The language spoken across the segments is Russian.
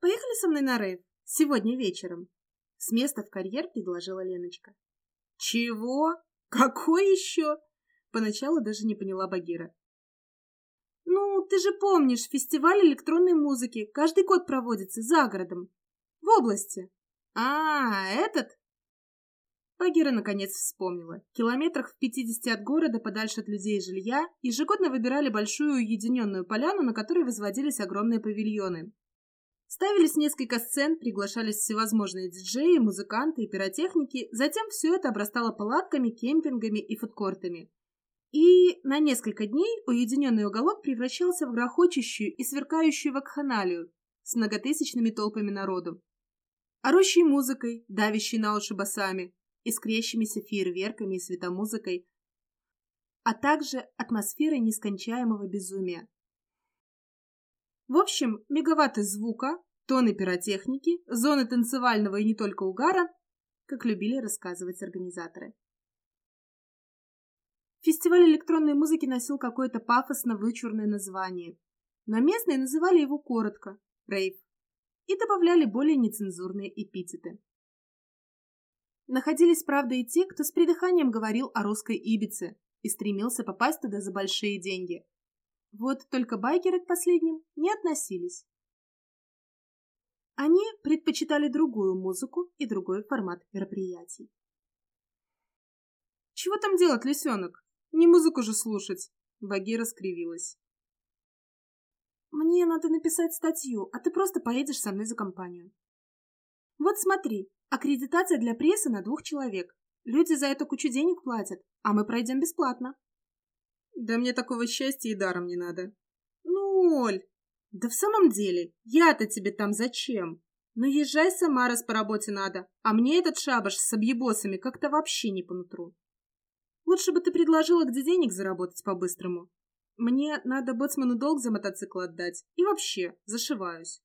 Поехали со мной на рейв? Сегодня вечером. С места в карьер предложила Леночка. Чего? Какой еще? Поначалу даже не поняла Багира. Ну, ты же помнишь, фестиваль электронной музыки каждый год проводится за городом. В области. А, этот? Багира наконец вспомнила. В километрах в пятидесяти от города, подальше от людей и жилья, ежегодно выбирали большую уединенную поляну, на которой возводились огромные павильоны. Ставились несколько сцен, приглашались всевозможные диджеи, музыканты и пиротехники, затем все это обрастало палатками, кемпингами и фудкортами. И на несколько дней уединенный уголок превращался в грохочущую и сверкающую вакханалию с многотысячными толпами народу. Орущей музыкой, давящей на уши басами, искрящимися фейерверками и светомузыкой, а также атмосферой нескончаемого безумия. В общем, мегаватты звука, тоны пиротехники, зоны танцевального и не только угара, как любили рассказывать организаторы. Фестиваль электронной музыки носил какое-то пафосно-вычурное название, но местные называли его коротко – рейв, и добавляли более нецензурные эпитеты. Находились, правда, и те, кто с придыханием говорил о русской Ибице и стремился попасть туда за большие деньги – вот только байкеры к последним не относились. Они предпочитали другую музыку и другой формат мероприятий. «Чего там делать, лисенок? Не музыку же слушать!» Багира скривилась. «Мне надо написать статью, а ты просто поедешь со мной за компанию». «Вот смотри, аккредитация для прессы на двух человек. Люди за это кучу денег платят, а мы пройдем бесплатно». Да мне такого счастья и даром не надо. Ну, Оль, да в самом деле, я-то тебе там зачем? Ну, езжай сама, раз по работе надо, а мне этот шабаш с объебосами как-то вообще не по нутру. Лучше бы ты предложила, где денег заработать по-быстрому. Мне надо боцману долг за мотоцикл отдать. И вообще, зашиваюсь.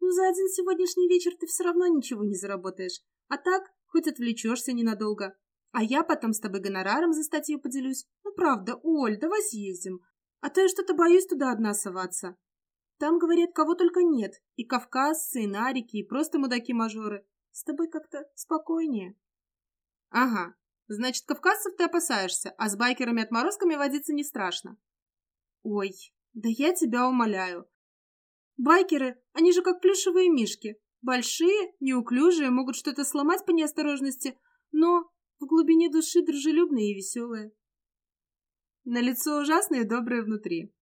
Ну, за один сегодняшний вечер ты все равно ничего не заработаешь. А так, хоть отвлечешься ненадолго. А я потом с тобой гонораром за статью поделюсь. Ну, правда, Оль, давай съездим. А то я что-то боюсь туда одна соваться. Там, говорят, кого только нет. И кавказцы, и нарики, и просто мудаки-мажоры. С тобой как-то спокойнее. Ага, значит, кавказцев ты опасаешься, а с байкерами-отморозками водиться не страшно. Ой, да я тебя умоляю. Байкеры, они же как плюшевые мишки. Большие, неуклюжие, могут что-то сломать по неосторожности, но в глубине души дружелюбные и веселые. На лицо ужасное и доброе внутри.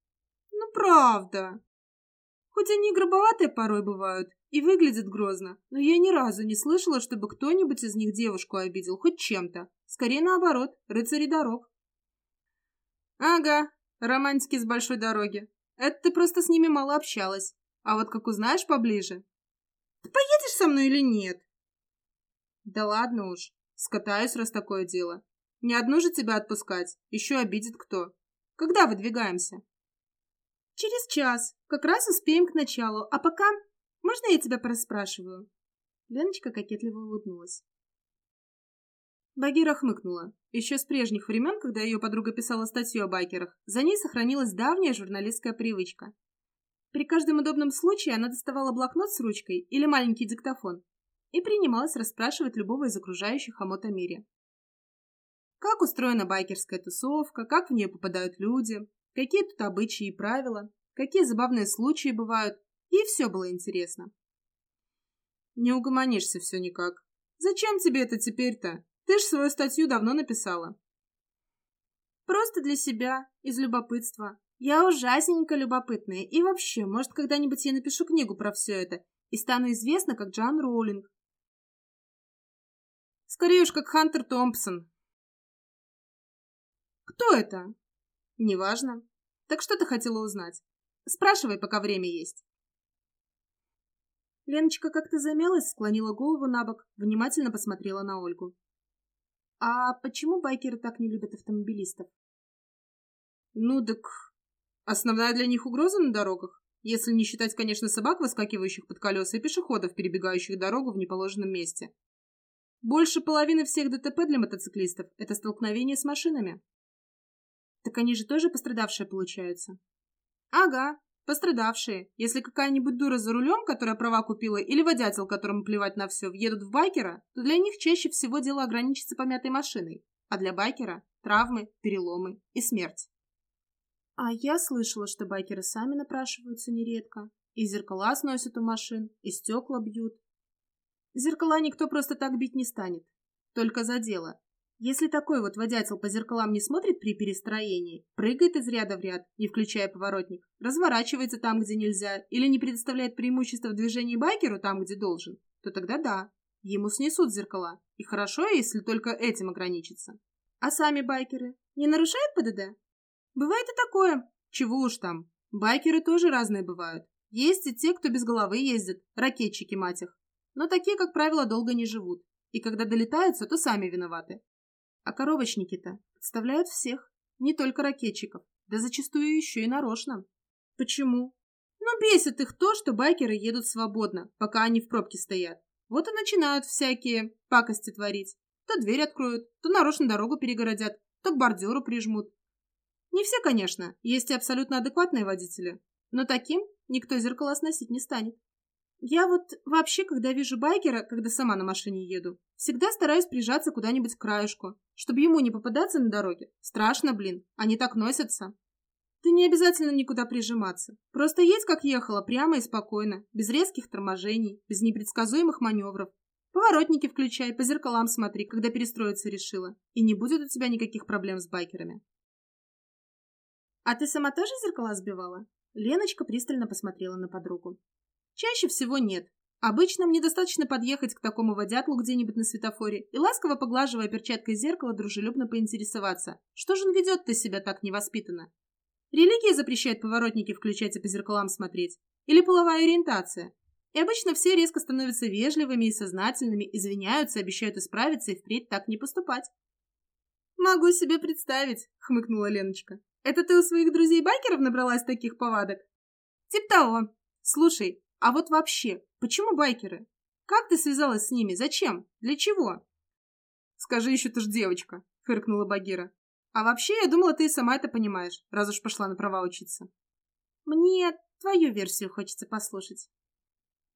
Ну, правда. Хоть они грубоватые порой бывают и выглядят грозно, но я ни разу не слышала, чтобы кто-нибудь из них девушку обидел хоть чем-то. Скорее наоборот, рыцари дорог. Ага, романтики с большой дороги. Это ты просто с ними мало общалась. А вот как узнаешь поближе... Ты поедешь со мной или нет? Да ладно уж. Скатаюсь, раз такое дело. Не одну же тебя отпускать, еще обидит кто. Когда выдвигаемся? Через час. Как раз успеем к началу. А пока... Можно я тебя порасспрашиваю? Леночка кокетливо улыбнулась. Багира хмыкнула. Еще с прежних времен, когда ее подруга писала статью о байкерах, за ней сохранилась давняя журналистская привычка. При каждом удобном случае она доставала блокнот с ручкой или маленький диктофон и принималась расспрашивать любого из окружающих о мотомире. Как устроена байкерская тусовка, как в нее попадают люди, какие тут обычаи и правила, какие забавные случаи бывают, и все было интересно. Не угомонишься все никак. Зачем тебе это теперь-то? Ты ж свою статью давно написала. Просто для себя, из любопытства. Я ужасненько любопытная, и вообще, может, когда-нибудь я напишу книгу про все это и стану известна как Джан Роулинг, Скорее уж, как Хантер Томпсон. Кто это? Неважно. Так что ты хотела узнать? Спрашивай, пока время есть. Леночка как-то замялась, склонила голову на бок, внимательно посмотрела на Ольгу. А почему байкеры так не любят автомобилистов? Ну, так основная для них угроза на дорогах, если не считать, конечно, собак, выскакивающих под колеса, и пешеходов, перебегающих дорогу в неположенном месте. Больше половины всех ДТП для мотоциклистов – это столкновение с машинами. Так они же тоже пострадавшие получаются. Ага, Пострадавшие. Если какая-нибудь дура за рулем, которая права купила, или водятел, которому плевать на все, въедут в байкера, то для них чаще всего дело ограничится помятой машиной. А для байкера – травмы, переломы и смерть. А я слышала, что байкеры сами напрашиваются нередко. И зеркала сносят у машин, и стекла бьют. Зеркала никто просто так бить не станет. Только за дело. Если такой вот водятел по зеркалам не смотрит при перестроении, прыгает из ряда в ряд, не включая поворотник, разворачивается там, где нельзя, или не предоставляет преимущество в движении байкеру там, где должен, то тогда да, ему снесут зеркала. И хорошо, если только этим ограничится. А сами байкеры не нарушают ПДД? Бывает и такое. Чего уж там. Байкеры тоже разные бывают. Есть и те, кто без головы ездит, ракетчики мать их. Но такие, как правило, долго не живут. И когда долетаются, то сами виноваты. А коробочники-то подставляют всех, не только ракетчиков, да зачастую еще и нарочно. Почему? Ну, бесит их то, что байкеры едут свободно, пока они в пробке стоят. Вот и начинают всякие пакости творить. То дверь откроют, то нарочно дорогу перегородят, то к бордюру прижмут. Не все, конечно, есть и абсолютно адекватные водители, но таким никто зеркала сносить не станет. Я вот вообще, когда вижу байкера, когда сама на машине еду, всегда стараюсь прижаться куда-нибудь к краешку, чтобы ему не попадаться на дороге. Страшно, блин, они так носятся. Ты не обязательно никуда прижиматься. Просто едь, как ехала, прямо и спокойно, без резких торможений, без непредсказуемых маневров. Поворотники включай, по зеркалам смотри, когда перестроиться решила. И не будет у тебя никаких проблем с байкерами. А ты сама тоже зеркала сбивала? Леночка пристально посмотрела на подругу. Чаще всего нет. Обычно мне достаточно подъехать к такому водятлу где-нибудь на светофоре и, ласково поглаживая перчаткой зеркало, дружелюбно поинтересоваться, что же он ведет-то себя так невоспитанно? Религия запрещает поворотники включать и по зеркалам смотреть? Или половая ориентация? И обычно все резко становятся вежливыми и сознательными, извиняются, обещают исправиться и впредь так не поступать. «Могу себе представить», — хмыкнула Леночка. «Это ты у своих друзей-байкеров набралась таких повадок?» «Тип того. Слушай, а вот вообще, почему байкеры? Как ты связалась с ними? Зачем? Для чего? Скажи еще, ты ж девочка, фыркнула Багира. А вообще, я думала, ты и сама это понимаешь, раз уж пошла на права учиться. Мне твою версию хочется послушать.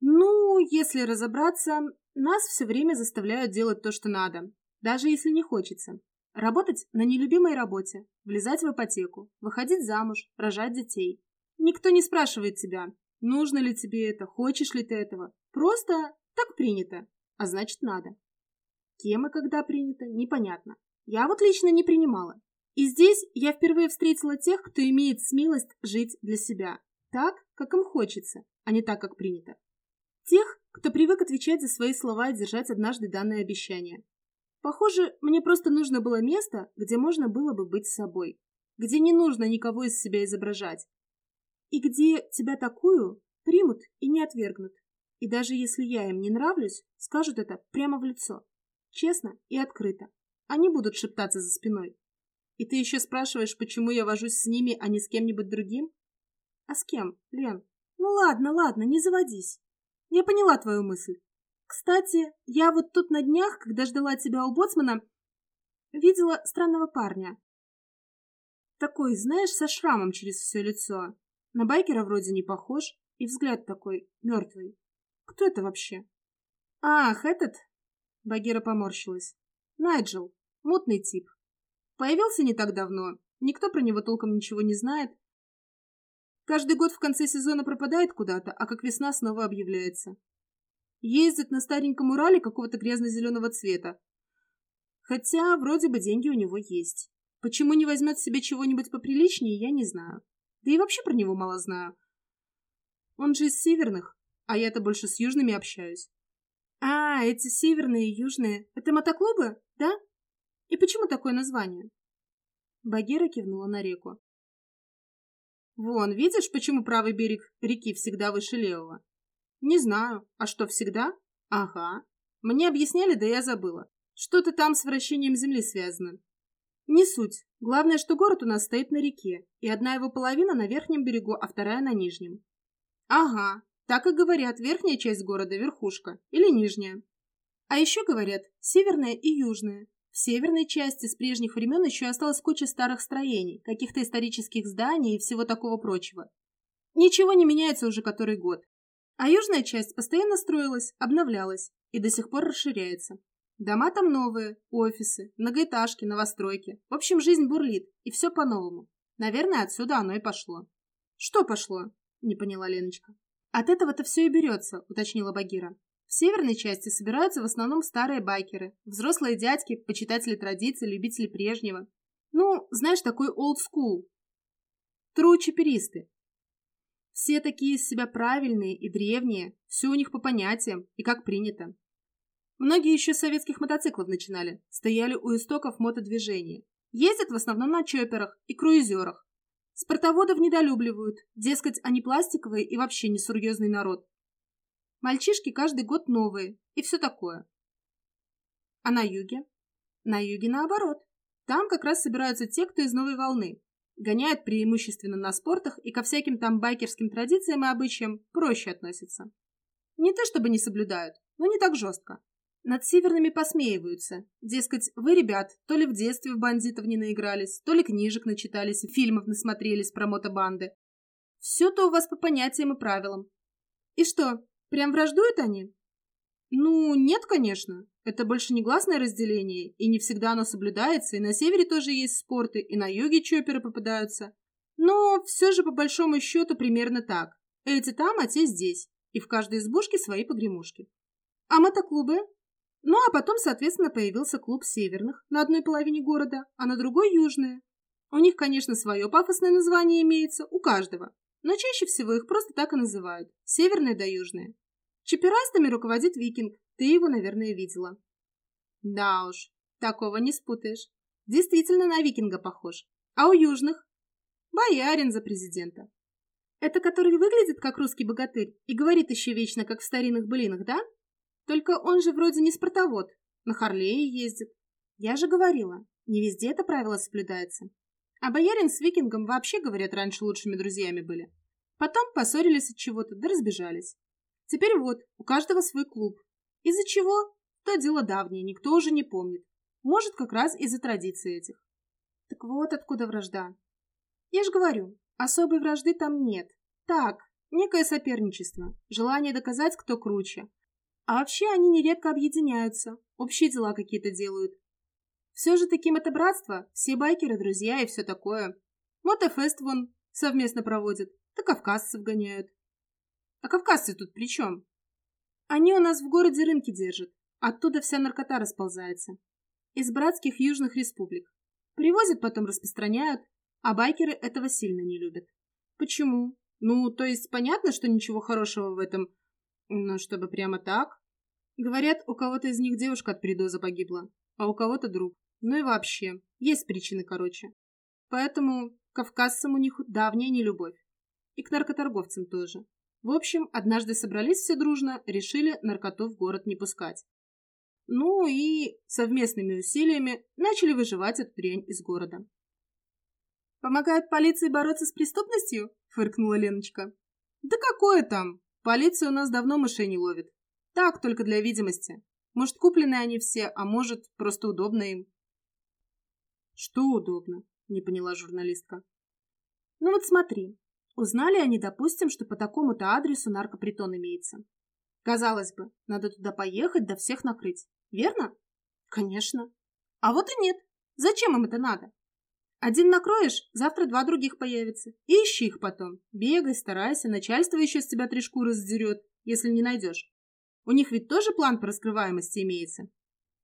Ну, если разобраться, нас все время заставляют делать то, что надо, даже если не хочется. Работать на нелюбимой работе, влезать в ипотеку, выходить замуж, рожать детей. Никто не спрашивает тебя, Нужно ли тебе это, хочешь ли ты этого. Просто так принято, а значит надо. Кем и когда принято, непонятно. Я вот лично не принимала. И здесь я впервые встретила тех, кто имеет смелость жить для себя, так, как им хочется, а не так, как принято. Тех, кто привык отвечать за свои слова и держать однажды данное обещание. Похоже, мне просто нужно было место, где можно было бы быть собой, где не нужно никого из себя изображать, и где тебя такую примут и не отвергнут. И даже если я им не нравлюсь, скажут это прямо в лицо. Честно и открыто. Они будут шептаться за спиной. И ты еще спрашиваешь, почему я вожусь с ними, а не с кем-нибудь другим? А с кем, Лен? Ну ладно, ладно, не заводись. Я поняла твою мысль. Кстати, я вот тут на днях, когда ждала тебя у боцмана, видела странного парня. Такой, знаешь, со шрамом через все лицо. На байкера вроде не похож, и взгляд такой мертвый. Кто это вообще? Ах, этот? Багира поморщилась. Найджел, мутный тип. Появился не так давно, никто про него толком ничего не знает. Каждый год в конце сезона пропадает куда-то, а как весна снова объявляется. Ездит на стареньком Урале какого-то грязно-зеленого цвета. Хотя вроде бы деньги у него есть. Почему не возьмет себе чего-нибудь поприличнее, я не знаю. Да и вообще про него мало знаю. Он же из северных, а я-то больше с южными общаюсь. А, эти северные и южные — это мотоклубы, да? И почему такое название? Багира кивнула на реку. Вон, видишь, почему правый берег реки всегда выше левого? Не знаю. А что, всегда? Ага. Мне объясняли, да я забыла. Что-то там с вращением земли связано. Не суть. Главное, что город у нас стоит на реке, и одна его половина на верхнем берегу, а вторая на нижнем. Ага, так и говорят, верхняя часть города – верхушка, или нижняя. А еще говорят, северная и южная. В северной части с прежних времен еще осталась куча старых строений, каких-то исторических зданий и всего такого прочего. Ничего не меняется уже который год. А южная часть постоянно строилась, обновлялась и до сих пор расширяется. Дома там новые, офисы, многоэтажки, новостройки. В общем, жизнь бурлит, и все по-новому. Наверное, отсюда оно и пошло. Что пошло? Не поняла Леночка. От этого-то все и берется, уточнила Багира. В северной части собираются в основном старые байкеры, взрослые дядьки, почитатели традиций, любители прежнего. Ну, знаешь, такой old school. Тру-чаперисты. Все такие из себя правильные и древние, все у них по понятиям и как принято. Многие еще с советских мотоциклов начинали, стояли у истоков мотодвижения. Ездят в основном на чоперах и круизерах. Спортоводов недолюбливают, дескать, они пластиковые и вообще несерьезный народ. Мальчишки каждый год новые и все такое. А на юге? На юге наоборот. Там как раз собираются те, кто из новой волны. Гоняют преимущественно на спортах и ко всяким там байкерским традициям и обычаям проще относятся. Не то чтобы не соблюдают, но не так жестко. Над северными посмеиваются. Дескать, вы, ребят, то ли в детстве в бандитов не наигрались, то ли книжек начитались, фильмов насмотрелись про мотобанды. Все-то у вас по понятиям и правилам. И что, прям враждуют они? Ну, нет, конечно. Это больше негласное разделение, и не всегда оно соблюдается, и на севере тоже есть спорты, и на юге чоперы попадаются. Но все же по большому счету примерно так. Эти там, а те здесь. И в каждой избушке свои погремушки. А мотоклубы? Ну, а потом, соответственно, появился клуб северных на одной половине города, а на другой южные. У них, конечно, свое пафосное название имеется, у каждого, но чаще всего их просто так и называют – северные да южные. Чаперастами руководит викинг, ты его, наверное, видела. Да уж, такого не спутаешь. Действительно на викинга похож. А у южных? Боярин за президента. Это который выглядит как русский богатырь и говорит еще вечно, как в старинных блинах, да? Только он же вроде не спортовод, на Харлее ездит. Я же говорила, не везде это правило соблюдается. А боярин с викингом вообще, говорят, раньше лучшими друзьями были. Потом поссорились от чего-то, да разбежались. Теперь вот, у каждого свой клуб. Из-за чего? То дело давнее, никто уже не помнит. Может, как раз из-за традиций этих. Так вот откуда вражда. Я же говорю, особой вражды там нет. Так, некое соперничество, желание доказать, кто круче, а вообще они нередко объединяются, общие дела какие-то делают. Все же таким это братство, все байкеры, друзья и все такое. Мотофест вон совместно проводят, да кавказцев гоняют. А кавказцы тут при чем? Они у нас в городе рынки держат, оттуда вся наркота расползается. Из братских южных республик. Привозят, потом распространяют, а байкеры этого сильно не любят. Почему? Ну, то есть понятно, что ничего хорошего в этом ну, чтобы прямо так. Говорят, у кого-то из них девушка от передоза погибла, а у кого-то друг. Ну и вообще, есть причины короче. Поэтому кавказцам у них давняя нелюбовь. И к наркоторговцам тоже. В общем, однажды собрались все дружно, решили наркоту в город не пускать. Ну и совместными усилиями начали выживать эту дрянь из города. «Помогают полиции бороться с преступностью?» – фыркнула Леночка. «Да какое там? Полиция у нас давно мышей не ловит. Так, только для видимости. Может, куплены они все, а может, просто удобно им. Что удобно? Не поняла журналистка. Ну вот смотри. Узнали они, допустим, что по такому-то адресу наркопритон имеется. Казалось бы, надо туда поехать, да всех накрыть. Верно? Конечно. А вот и нет. Зачем им это надо? Один накроешь, завтра два других появятся. И ищи их потом. Бегай, старайся, начальство еще с тебя три шкуры задерет, если не найдешь. У них ведь тоже план по раскрываемости имеется.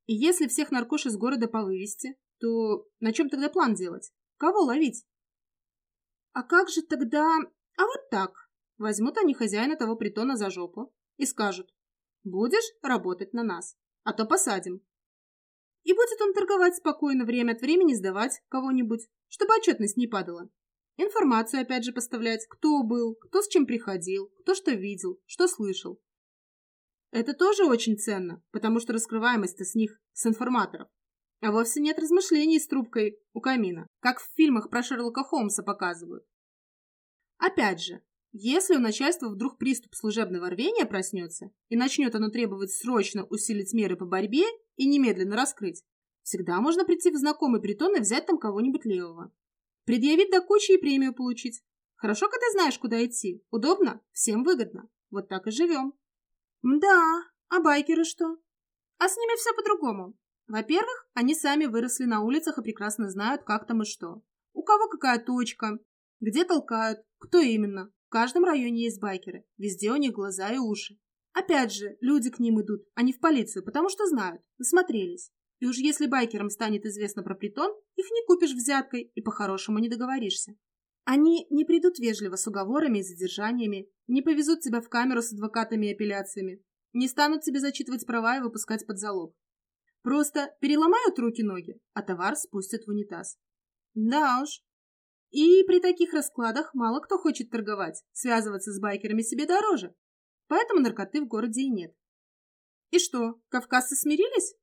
И если всех наркош из города повывести, то на чем тогда план делать? Кого ловить? А как же тогда... А вот так. Возьмут они хозяина того притона за жопу и скажут, будешь работать на нас, а то посадим. И будет он торговать спокойно, время от времени сдавать кого-нибудь, чтобы отчетность не падала. Информацию опять же поставлять, кто был, кто с чем приходил, кто что видел, что слышал. Это тоже очень ценно, потому что раскрываемость-то с них, с информаторов. А вовсе нет размышлений с трубкой у камина, как в фильмах про Шерлока Холмса показывают. Опять же, если у начальства вдруг приступ служебного рвения проснется и начнет оно требовать срочно усилить меры по борьбе и немедленно раскрыть, всегда можно прийти в знакомый притон и взять там кого-нибудь левого. Предъявить до кучи и премию получить. Хорошо, когда знаешь, куда идти. Удобно, всем выгодно. Вот так и живем. Да, а байкеры что? А с ними все по-другому. Во-первых, они сами выросли на улицах и прекрасно знают, как там и что. У кого какая точка, где толкают, кто именно. В каждом районе есть байкеры, везде у них глаза и уши. Опять же, люди к ним идут, а не в полицию, потому что знают, насмотрелись. И уж если байкерам станет известно про притон, их не купишь взяткой и по-хорошему не договоришься. Они не придут вежливо с уговорами и задержаниями, не повезут тебя в камеру с адвокатами и апелляциями, не станут тебе зачитывать права и выпускать под залог. Просто переломают руки-ноги, а товар спустят в унитаз. Да уж. И при таких раскладах мало кто хочет торговать, связываться с байкерами себе дороже. Поэтому наркоты в городе и нет. И что, кавказцы смирились?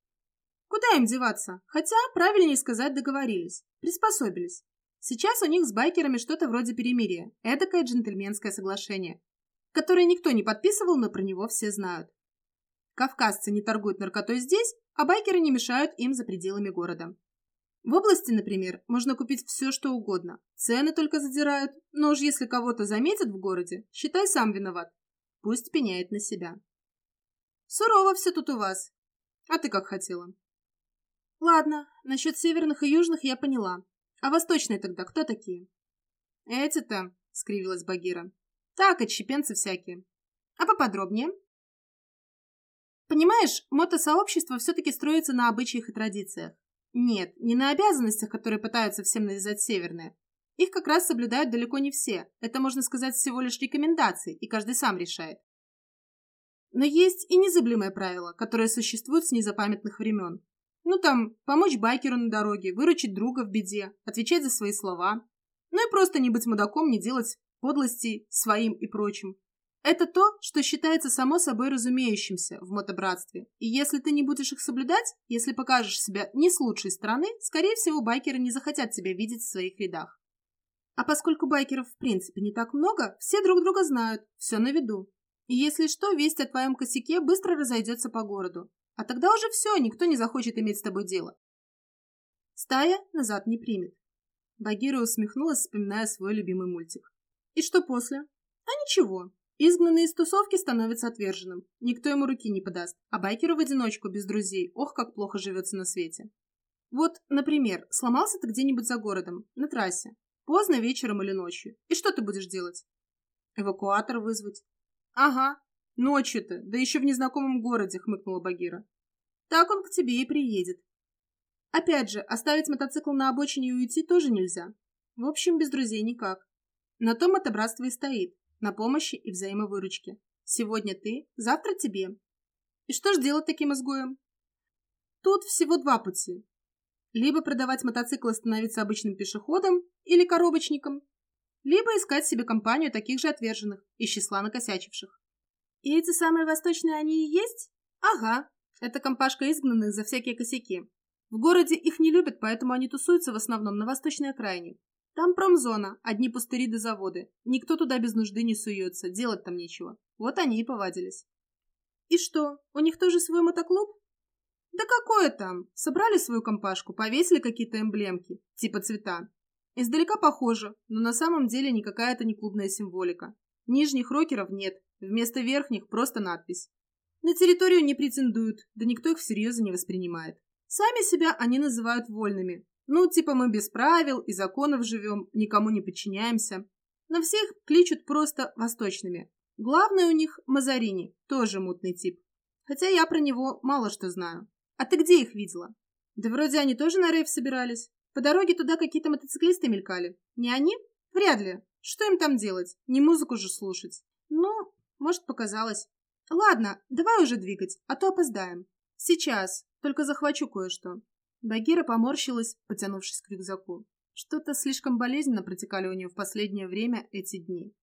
Куда им деваться? Хотя, правильнее сказать, договорились, приспособились. Сейчас у них с байкерами что-то вроде перемирия, эдакое джентльменское соглашение, которое никто не подписывал, но про него все знают. Кавказцы не торгуют наркотой здесь, а байкеры не мешают им за пределами города. В области, например, можно купить все, что угодно. Цены только задирают, но уж если кого-то заметят в городе, считай сам виноват. Пусть пеняет на себя. Сурово все тут у вас. А ты как хотела? Ладно, насчет северных и южных я поняла. А восточные тогда кто такие? Эти-то, скривилась Багира. Так, отщепенцы всякие. А поподробнее? Понимаешь, мотосообщество все-таки строится на обычаях и традициях. Нет, не на обязанностях, которые пытаются всем навязать северные. Их как раз соблюдают далеко не все. Это, можно сказать, всего лишь рекомендации, и каждый сам решает. Но есть и незыблемые правила, которые существуют с незапамятных времен. Ну там, помочь байкеру на дороге, выручить друга в беде, отвечать за свои слова. Ну и просто не быть мудаком, не делать подлостей своим и прочим. Это то, что считается само собой разумеющимся в мотобратстве. И если ты не будешь их соблюдать, если покажешь себя не с лучшей стороны, скорее всего, байкеры не захотят тебя видеть в своих рядах. А поскольку байкеров в принципе не так много, все друг друга знают, все на виду. И если что, весть о твоем косяке быстро разойдется по городу. А тогда уже все, никто не захочет иметь с тобой дело. Стая назад не примет. Багира усмехнулась, вспоминая свой любимый мультик. И что после? А ничего, Изгнанный из тусовки становится отверженным. Никто ему руки не подаст. А байкеру в одиночку, без друзей, ох, как плохо живется на свете. Вот, например, сломался ты где-нибудь за городом, на трассе. Поздно вечером или ночью. И что ты будешь делать? Эвакуатор вызвать. Ага, ночью-то, да еще в незнакомом городе, хмыкнула Багира. Так он к тебе и приедет. Опять же, оставить мотоцикл на обочине и уйти тоже нельзя. В общем, без друзей никак. На том это братство и стоит на помощи и взаимовыручке. Сегодня ты, завтра тебе. И что ж делать таким изгоем? Тут всего два пути. Либо продавать мотоцикл и становиться обычным пешеходом или коробочником, либо искать себе компанию таких же отверженных, из числа накосячивших. И эти самые восточные они и есть? Ага, это компашка изгнанных за всякие косяки. В городе их не любят, поэтому они тусуются в основном на восточной окраине. Там промзона, одни пустыри до заводы. Никто туда без нужды не суется, делать там нечего. Вот они и повадились. И что, у них тоже свой мотоклуб? Да какое там? Собрали свою компашку, повесили какие-то эмблемки, типа цвета. Издалека похоже, но на самом деле никакая это не клубная символика. Нижних рокеров нет, вместо верхних просто надпись. На территорию не претендуют, да никто их всерьез не воспринимает. Сами себя они называют вольными, ну, типа мы без правил и законов живем, никому не подчиняемся. Но всех кличут просто восточными. Главный у них Мазарини, тоже мутный тип. Хотя я про него мало что знаю. А ты где их видела? Да вроде они тоже на рейв собирались. По дороге туда какие-то мотоциклисты мелькали. Не они? Вряд ли. Что им там делать? Не музыку же слушать. Ну, может, показалось. Ладно, давай уже двигать, а то опоздаем. Сейчас, только захвачу кое-что. Багира поморщилась, потянувшись к рюкзаку. Что-то слишком болезненно протекали у нее в последнее время эти дни.